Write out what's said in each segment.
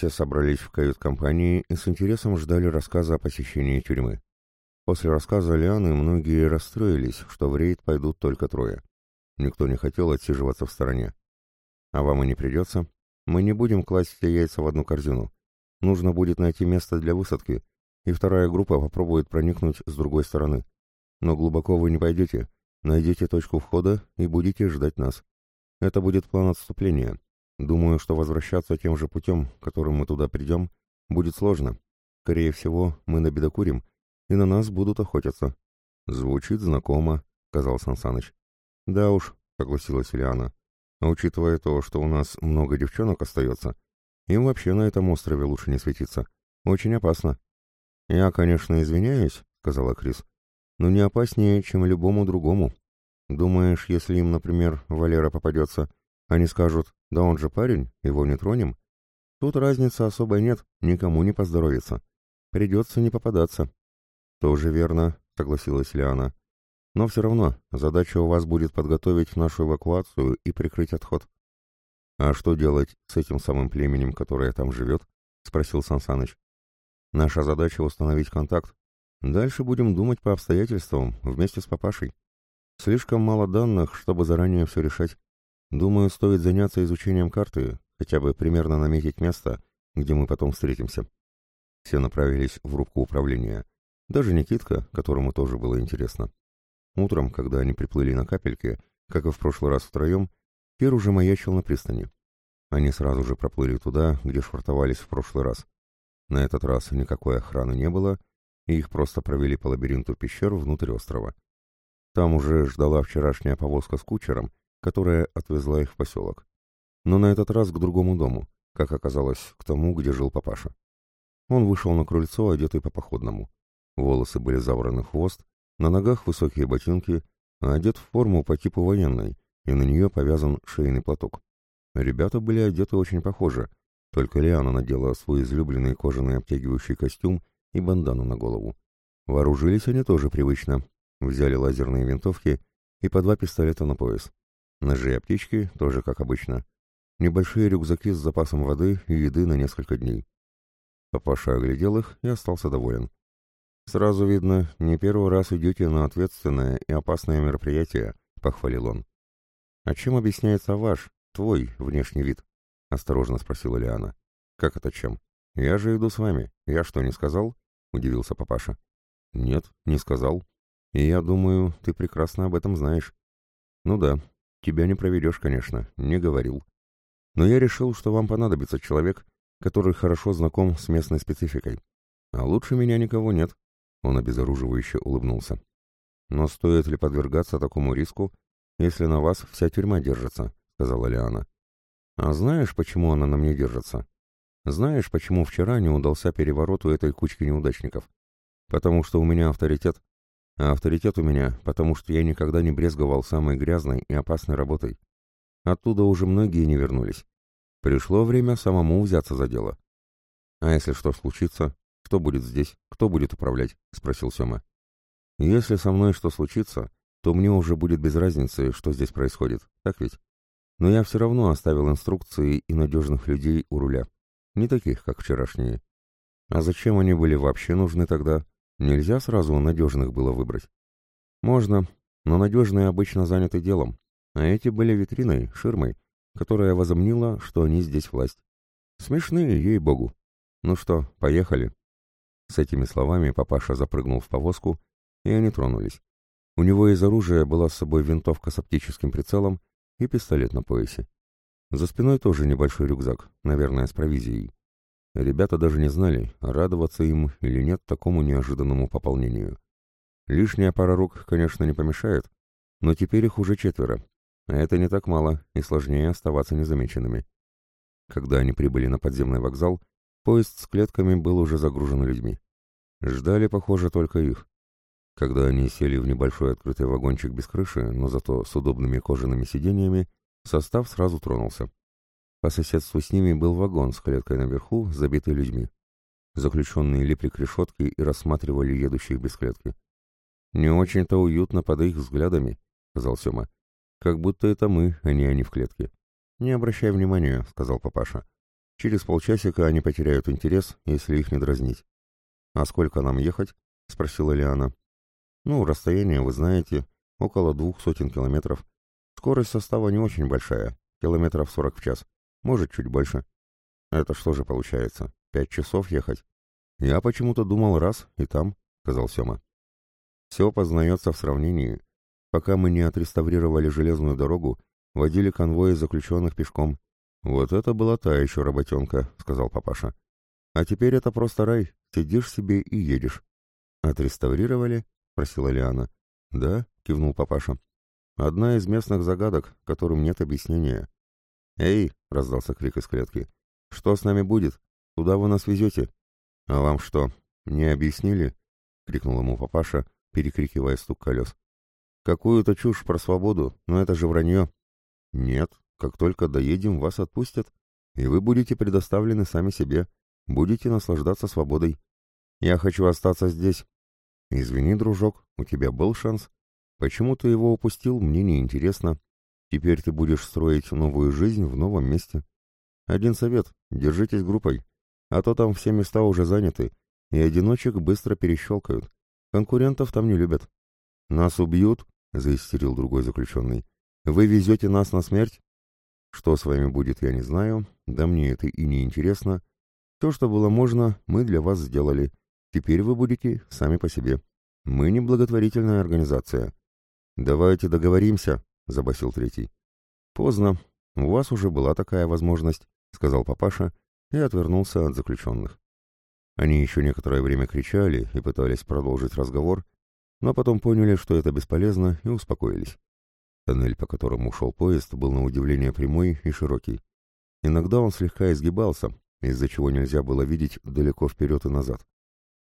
Все собрались в кают-компании и с интересом ждали рассказа о посещении тюрьмы. После рассказа Лианы многие расстроились, что в рейд пойдут только трое. Никто не хотел отсиживаться в стороне. А вам и не придется. Мы не будем класть все яйца в одну корзину. Нужно будет найти место для высадки, и вторая группа попробует проникнуть с другой стороны. Но глубоко вы не пойдете. Найдите точку входа и будете ждать нас. Это будет план отступления. Думаю, что возвращаться тем же путем, которым мы туда придем, будет сложно. Скорее всего, мы набедокурим, и на нас будут охотиться. Звучит знакомо, сказал Сансаныч. Да уж, согласилась Ильяна. А учитывая то, что у нас много девчонок остается, им вообще на этом острове лучше не светиться. Очень опасно. Я, конечно, извиняюсь, сказала Крис, но не опаснее, чем любому другому. Думаешь, если им, например, Валера попадется, они скажут, да он же парень, его не тронем? Тут разницы особой нет, никому не поздоровится. Придется не попадаться. Тоже верно, согласилась Лиана. Но все равно, задача у вас будет подготовить нашу эвакуацию и прикрыть отход. А что делать с этим самым племенем, которое там живет? Спросил Сансаныч. Наша задача установить контакт. Дальше будем думать по обстоятельствам, вместе с папашей. Слишком мало данных, чтобы заранее все решать. Думаю, стоит заняться изучением карты, хотя бы примерно наметить место, где мы потом встретимся. Все направились в рубку управления. Даже Никитка, которому тоже было интересно. Утром, когда они приплыли на капельке, как и в прошлый раз втроем, Пер уже маячил на пристани. Они сразу же проплыли туда, где швартовались в прошлый раз. На этот раз никакой охраны не было, и их просто провели по лабиринту пещер внутрь острова. Там уже ждала вчерашняя повозка с кучером, которая отвезла их в поселок. Но на этот раз к другому дому, как оказалось, к тому, где жил папаша. Он вышел на крыльцо, одетый по походному. Волосы были забраны в хвост, на ногах высокие ботинки, а одет в форму по типу военной, и на нее повязан шейный платок. Ребята были одеты очень похоже, только Лиана надела свой излюбленный кожаный обтягивающий костюм и бандану на голову. Вооружились они тоже привычно. Взяли лазерные винтовки и по два пистолета на пояс. Ножи и аптечки тоже как обычно. Небольшие рюкзаки с запасом воды и еды на несколько дней. Папаша оглядел их и остался доволен. «Сразу видно, не первый раз идете на ответственное и опасное мероприятие», — похвалил он. «А чем объясняется ваш, твой внешний вид?» — осторожно спросила Лиана. «Как это чем? Я же иду с вами. Я что, не сказал?» — удивился папаша. «Нет, не сказал. И я думаю, ты прекрасно об этом знаешь». «Ну да, тебя не проведешь, конечно, не говорил. Но я решил, что вам понадобится человек, который хорошо знаком с местной спецификой. А лучше меня никого нет. Он обезоруживающе улыбнулся. «Но стоит ли подвергаться такому риску, если на вас вся тюрьма держится?» — сказала Лиана. «А знаешь, почему она на мне держится? Знаешь, почему вчера не удался переворот у этой кучки неудачников? Потому что у меня авторитет. А авторитет у меня, потому что я никогда не брезговал самой грязной и опасной работой. Оттуда уже многие не вернулись. Пришло время самому взяться за дело. А если что случится, «Кто будет здесь? Кто будет управлять?» — спросил Сема. «Если со мной что случится, то мне уже будет без разницы, что здесь происходит, так ведь? Но я все равно оставил инструкции и надежных людей у руля. Не таких, как вчерашние. А зачем они были вообще нужны тогда? Нельзя сразу надежных было выбрать. Можно, но надежные обычно заняты делом, а эти были витриной, ширмой, которая возомнила, что они здесь власть. Смешные, ей-богу. Ну что, поехали?» С этими словами папаша запрыгнул в повозку, и они тронулись. У него из оружия была с собой винтовка с оптическим прицелом и пистолет на поясе. За спиной тоже небольшой рюкзак, наверное, с провизией. Ребята даже не знали, радоваться им или нет такому неожиданному пополнению. Лишняя пара рук, конечно, не помешает, но теперь их уже четверо, а это не так мало и сложнее оставаться незамеченными. Когда они прибыли на подземный вокзал, Поезд с клетками был уже загружен людьми. Ждали, похоже, только их. Когда они сели в небольшой открытый вагончик без крыши, но зато с удобными кожаными сиденьями, состав сразу тронулся. По соседству с ними был вагон с клеткой наверху, забитый людьми. Заключенные липли к решетке и рассматривали едущих без клетки. «Не очень-то уютно под их взглядами», — сказал Сема. «Как будто это мы, а не они в клетке». «Не обращай внимания», — сказал папаша. Через полчасика они потеряют интерес, если их не дразнить. «А сколько нам ехать?» — спросила Лиана. «Ну, расстояние, вы знаете, около двух сотен километров. Скорость состава не очень большая, километров сорок в час, может, чуть больше. Это что же получается, пять часов ехать? Я почему-то думал раз и там, — сказал Сема. Все познается в сравнении. Пока мы не отреставрировали железную дорогу, водили конвои заключенных пешком. Вот это была та еще работенка, — сказал папаша. А теперь это просто рай, сидишь себе и едешь. Отреставрировали? — спросила Лиана. Да, — кивнул папаша. Одна из местных загадок, которым нет объяснения. «Эй!» — раздался крик из клетки. «Что с нами будет? Куда вы нас везете?» «А вам что, не объяснили?» — крикнул ему папаша, перекрикивая стук колес. «Какую-то чушь про свободу, но это же вранье». «Нет, как только доедем, вас отпустят, и вы будете предоставлены сами себе, будете наслаждаться свободой. Я хочу остаться здесь». «Извини, дружок, у тебя был шанс. Почему ты его упустил, мне не интересно. Теперь ты будешь строить новую жизнь в новом месте. Один совет — держитесь группой, а то там все места уже заняты, и одиночек быстро перещелкают. Конкурентов там не любят. «Нас убьют?» — заистерил другой заключенный. «Вы везете нас на смерть?» «Что с вами будет, я не знаю, да мне это и не интересно. То, что было можно, мы для вас сделали. Теперь вы будете сами по себе. Мы не благотворительная организация». «Давайте договоримся», — забасил третий. «Поздно. У вас уже была такая возможность», — сказал папаша и отвернулся от заключенных. Они еще некоторое время кричали и пытались продолжить разговор, но потом поняли, что это бесполезно, и успокоились. Тоннель, по которому ушел поезд, был на удивление прямой и широкий. Иногда он слегка изгибался, из-за чего нельзя было видеть далеко вперед и назад.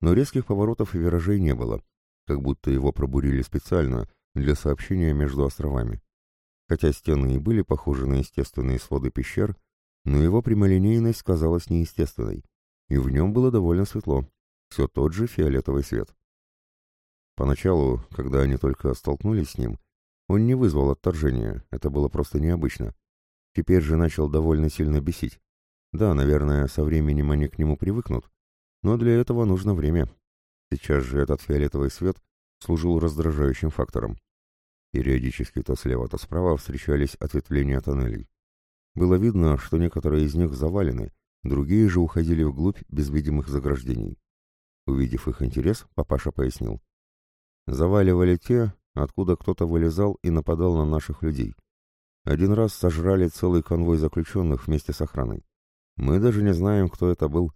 Но резких поворотов и виражей не было, как будто его пробурили специально для сообщения между островами. Хотя стены и были похожи на естественные своды пещер, но его прямолинейность казалась неестественной и в нем было довольно светло, все тот же фиолетовый свет. Поначалу, когда они только столкнулись с ним, он не вызвал отторжения, это было просто необычно. Теперь же начал довольно сильно бесить. Да, наверное, со временем они к нему привыкнут, но для этого нужно время. Сейчас же этот фиолетовый свет служил раздражающим фактором. Периодически то слева, то справа встречались ответвления тоннелей. Было видно, что некоторые из них завалены, Другие же уходили вглубь без видимых заграждений. Увидев их интерес, папаша пояснил. Заваливали те, откуда кто-то вылезал и нападал на наших людей. Один раз сожрали целый конвой заключенных вместе с охраной. Мы даже не знаем, кто это был.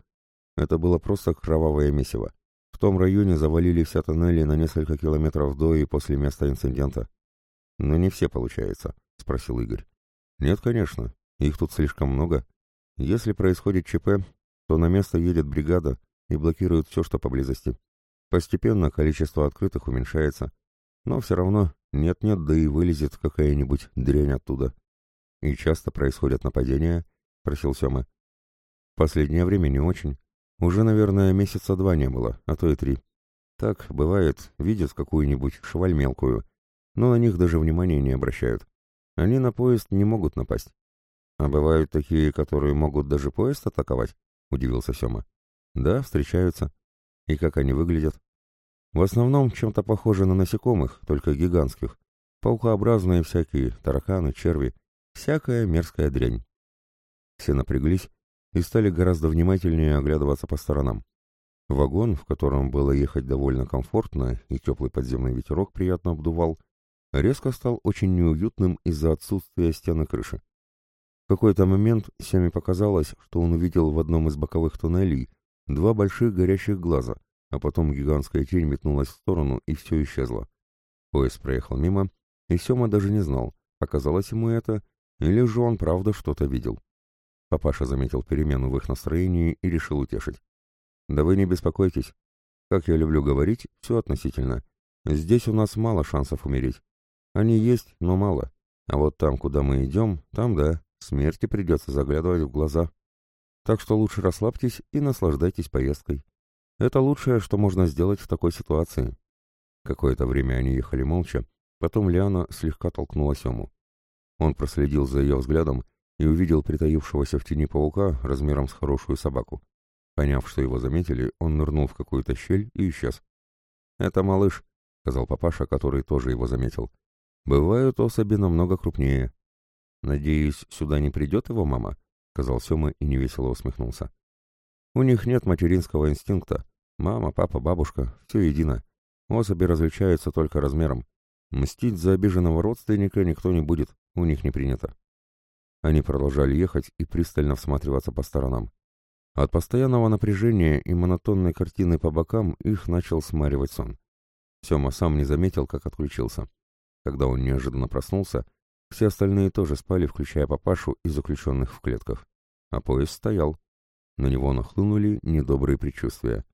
Это было просто кровавое месиво. В том районе завалили все тоннели на несколько километров до и после места инцидента. Но не все, получается, — спросил Игорь. Нет, конечно. Их тут слишком много. Если происходит ЧП, то на место едет бригада и блокирует все, что поблизости. Постепенно количество открытых уменьшается, но все равно нет-нет, да и вылезет какая-нибудь дрянь оттуда. И часто происходят нападения, — просил Сема. Последнее время не очень. Уже, наверное, месяца два не было, а то и три. Так, бывает, видят какую-нибудь шваль мелкую, но на них даже внимания не обращают. Они на поезд не могут напасть. «А бывают такие, которые могут даже поезд атаковать?» — удивился Сема. «Да, встречаются. И как они выглядят?» «В основном чем-то похожи на насекомых, только гигантских. Паукообразные всякие, тараканы, черви. Всякая мерзкая дрянь». Все напряглись и стали гораздо внимательнее оглядываться по сторонам. Вагон, в котором было ехать довольно комфортно и теплый подземный ветерок приятно обдувал, резко стал очень неуютным из-за отсутствия стены крыши. В какой-то момент Семе показалось, что он увидел в одном из боковых туннелей два больших горящих глаза, а потом гигантская тень метнулась в сторону, и все исчезло. Поезд проехал мимо, и Сема даже не знал, показалось ему это, или же он правда что-то видел. Папаша заметил перемену в их настроении и решил утешить. «Да вы не беспокойтесь. Как я люблю говорить, все относительно. Здесь у нас мало шансов умереть. Они есть, но мало. А вот там, куда мы идем, там да, Смерти придется заглядывать в глаза. Так что лучше расслабьтесь и наслаждайтесь поездкой. Это лучшее, что можно сделать в такой ситуации. Какое-то время они ехали молча, потом Лиана слегка толкнула Сему. Он проследил за ее взглядом и увидел притаившегося в тени паука размером с хорошую собаку. Поняв, что его заметили, он нырнул в какую-то щель и исчез. «Это малыш», — сказал папаша, который тоже его заметил. «Бывают особи намного крупнее». «Надеюсь, сюда не придет его мама?» — сказал Сема и невесело усмехнулся. «У них нет материнского инстинкта. Мама, папа, бабушка — все едино. Особи различаются только размером. Мстить за обиженного родственника никто не будет, у них не принято». Они продолжали ехать и пристально всматриваться по сторонам. От постоянного напряжения и монотонной картины по бокам их начал смаривать сон. Сема сам не заметил, как отключился. Когда он неожиданно проснулся, все остальные тоже спали, включая папашу и заключенных в клетках. А поезд стоял. На него нахлынули недобрые предчувствия.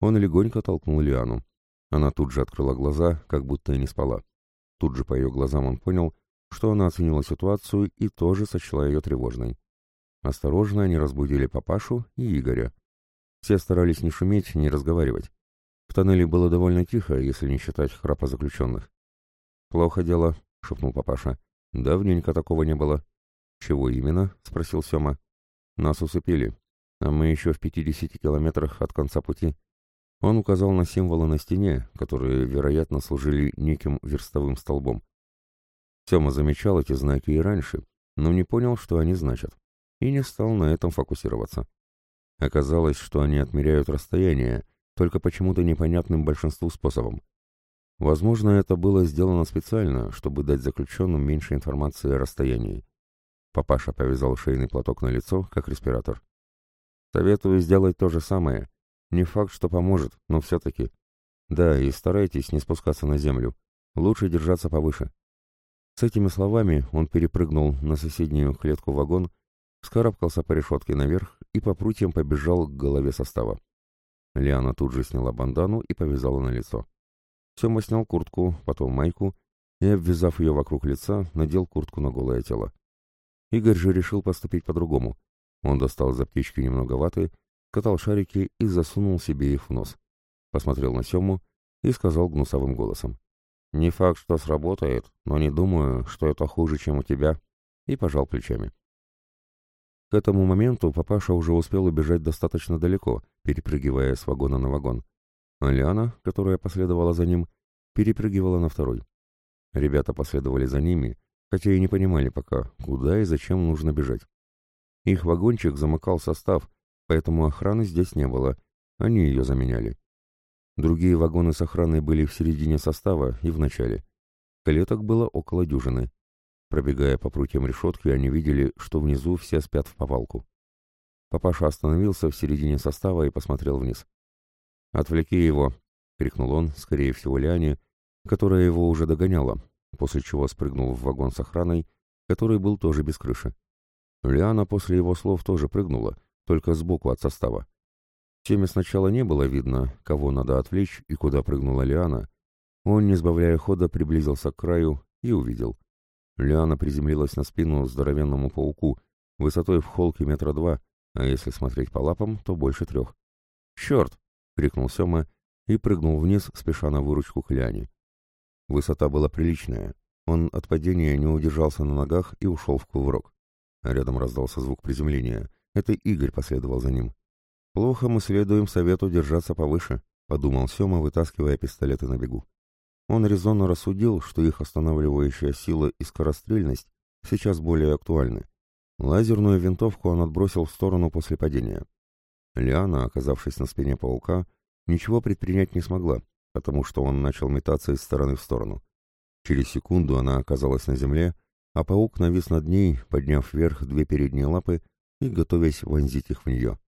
Он легонько толкнул Лиану. Она тут же открыла глаза, как будто и не спала. Тут же по ее глазам он понял, что она оценила ситуацию и тоже сочла ее тревожной. Осторожно они разбудили папашу и Игоря. Все старались не шуметь, не разговаривать. В тоннеле было довольно тихо, если не считать храпа заключенных. «Плохо дело», — шепнул папаша. «Давненько такого не было». «Чего именно?» — спросил Сема. «Нас усыпили, а мы еще в пятидесяти километрах от конца пути». Он указал на символы на стене, которые, вероятно, служили неким верстовым столбом. Сема замечал эти знаки и раньше, но не понял, что они значат и не стал на этом фокусироваться. Оказалось, что они отмеряют расстояние, только почему-то непонятным большинству способом. Возможно, это было сделано специально, чтобы дать заключенным меньше информации о расстоянии. Папаша повязал шейный платок на лицо, как респиратор. «Советую сделать то же самое. Не факт, что поможет, но все-таки. Да, и старайтесь не спускаться на землю. Лучше держаться повыше». С этими словами он перепрыгнул на соседнюю клетку вагон вскарабкался по решетке наверх и по прутьям побежал к голове состава. Лиана тут же сняла бандану и повязала на лицо. Сема снял куртку, потом майку и, обвязав ее вокруг лица, надел куртку на голое тело. Игорь же решил поступить по-другому. Он достал из аптечки немного ваты, катал шарики и засунул себе их в нос. Посмотрел на Сему и сказал гнусовым голосом. «Не факт, что сработает, но не думаю, что это хуже, чем у тебя», и пожал плечами. К этому моменту папаша уже успел убежать достаточно далеко, перепрыгивая с вагона на вагон. А Лиана, которая последовала за ним, перепрыгивала на второй. Ребята последовали за ними, хотя и не понимали пока, куда и зачем нужно бежать. Их вагончик замыкал состав, поэтому охраны здесь не было, они ее заменяли. Другие вагоны с охраной были в середине состава и в начале. Клеток было около дюжины. Пробегая по прутьям решетки, они видели, что внизу все спят в повалку. Папаша остановился в середине состава и посмотрел вниз. «Отвлеки его!» — крикнул он, скорее всего, Лиане, которая его уже догоняла, после чего спрыгнул в вагон с охраной, который был тоже без крыши. Лиана после его слов тоже прыгнула, только сбоку от состава. Теме сначала не было видно, кого надо отвлечь и куда прыгнула Лиана. Он, не сбавляя хода, приблизился к краю и увидел. Лиана приземлилась на спину здоровенному пауку, высотой в холке метра два, а если смотреть по лапам, то больше трех. «Черт!» — крикнул Сема и прыгнул вниз, спеша на выручку к Лиане. Высота была приличная. Он от падения не удержался на ногах и ушел в кувырок. Рядом раздался звук приземления. Это Игорь последовал за ним. «Плохо мы следуем совету держаться повыше», — подумал Сема, вытаскивая пистолеты на бегу. Он резонно рассудил, что их останавливающая сила и скорострельность сейчас более актуальны. Лазерную винтовку он отбросил в сторону после падения. Лиана, оказавшись на спине паука, ничего предпринять не смогла, потому что он начал метаться из стороны в сторону. Через секунду она оказалась на земле, а паук навис над ней, подняв вверх две передние лапы и готовясь вонзить их в нее.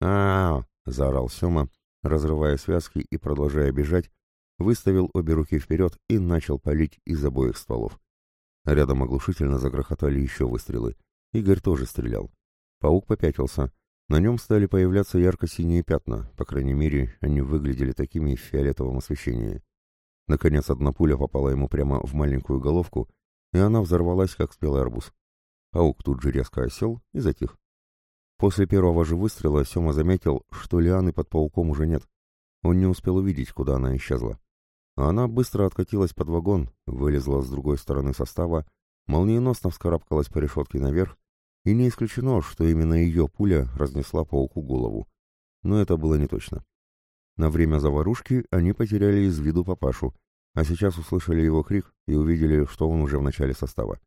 а, заорал Сема, разрывая связки и продолжая бежать, выставил обе руки вперед и начал палить из обоих стволов. Рядом оглушительно загрохотали еще выстрелы. Игорь тоже стрелял. Паук попятился. На нем стали появляться ярко-синие пятна, по крайней мере, они выглядели такими в фиолетовом освещении. Наконец, одна пуля попала ему прямо в маленькую головку, и она взорвалась, как спелый арбуз. Паук тут же резко осел и затих. После первого же выстрела Сема заметил, что лианы под пауком уже нет. Он не успел увидеть, куда она исчезла. Она быстро откатилась под вагон, вылезла с другой стороны состава, молниеносно вскарабкалась по решетке наверх и не исключено, что именно ее пуля разнесла пауку голову. Но это было не точно. На время заварушки они потеряли из виду папашу, а сейчас услышали его крик и увидели, что он уже в начале состава.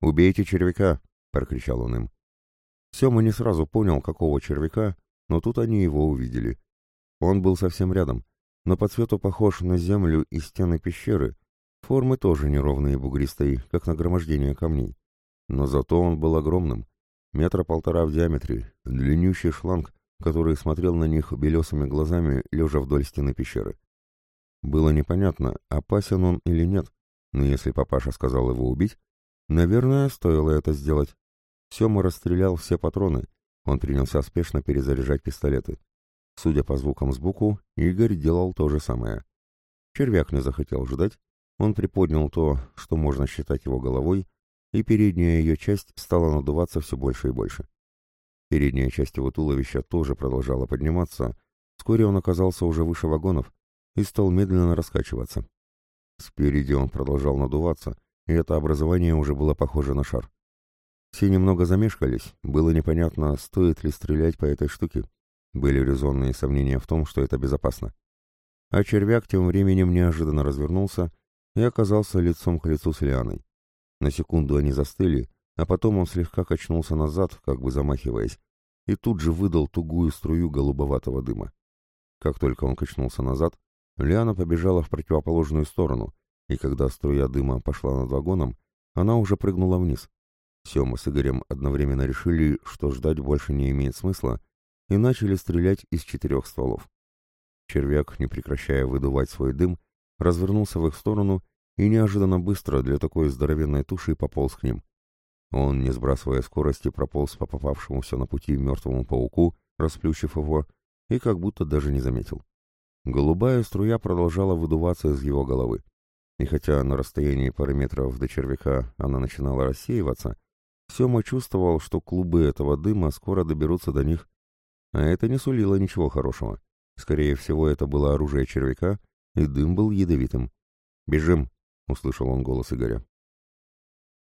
«Убейте червяка!» — прокричал он им. Сема не сразу понял, какого червяка, но тут они его увидели. Он был совсем рядом, но по цвету похож на землю и стены пещеры, формы тоже неровные и бугристые, как нагромождение камней. Но зато он был огромным, метра полтора в диаметре, длиннющий шланг, который смотрел на них белесыми глазами, лежа вдоль стены пещеры. Было непонятно, опасен он или нет, но если папаша сказал его убить, наверное, стоило это сделать. Сема расстрелял все патроны, он принялся спешно перезаряжать пистолеты. Судя по звукам сбоку, Игорь делал то же самое. Червяк не захотел ждать, он приподнял то, что можно считать его головой, и передняя ее часть стала надуваться все больше и больше. Передняя часть его туловища тоже продолжала подниматься, вскоре он оказался уже выше вагонов и стал медленно раскачиваться. Спереди он продолжал надуваться, и это образование уже было похоже на шар. Все немного замешкались, было непонятно, стоит ли стрелять по этой штуке. Были резонные сомнения в том, что это безопасно. А червяк тем временем неожиданно развернулся и оказался лицом к лицу с Лианой. На секунду они застыли, а потом он слегка качнулся назад, как бы замахиваясь, и тут же выдал тугую струю голубоватого дыма. Как только он качнулся назад, Лиана побежала в противоположную сторону, и когда струя дыма пошла над вагоном, она уже прыгнула вниз. Сема с Игорем одновременно решили, что ждать больше не имеет смысла, и начали стрелять из четырех стволов. Червяк, не прекращая выдувать свой дым, развернулся в их сторону и неожиданно быстро для такой здоровенной туши пополз к ним. Он, не сбрасывая скорости, прополз по попавшемуся на пути мертвому пауку, расплющив его, и как будто даже не заметил. Голубая струя продолжала выдуваться из его головы. И хотя на расстоянии пары метров до червяка она начинала рассеиваться, Сема чувствовал, что клубы этого дыма скоро доберутся до них. А это не сулило ничего хорошего. Скорее всего, это было оружие червяка, и дым был ядовитым. «Бежим!» — услышал он голос Игоря.